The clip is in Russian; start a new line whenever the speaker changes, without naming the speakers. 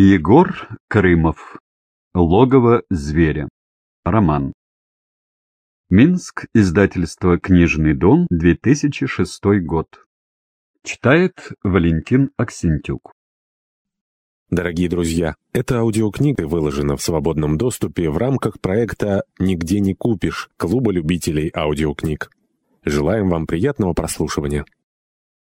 Егор Крымов. Логово зверя. Роман. Минск. Издательство «Книжный дом», 2006 год. Читает Валентин Аксентюк.
Дорогие друзья, эта аудиокнига выложена в свободном доступе в рамках проекта «Нигде не купишь» Клуба любителей аудиокниг. Желаем вам приятного прослушивания.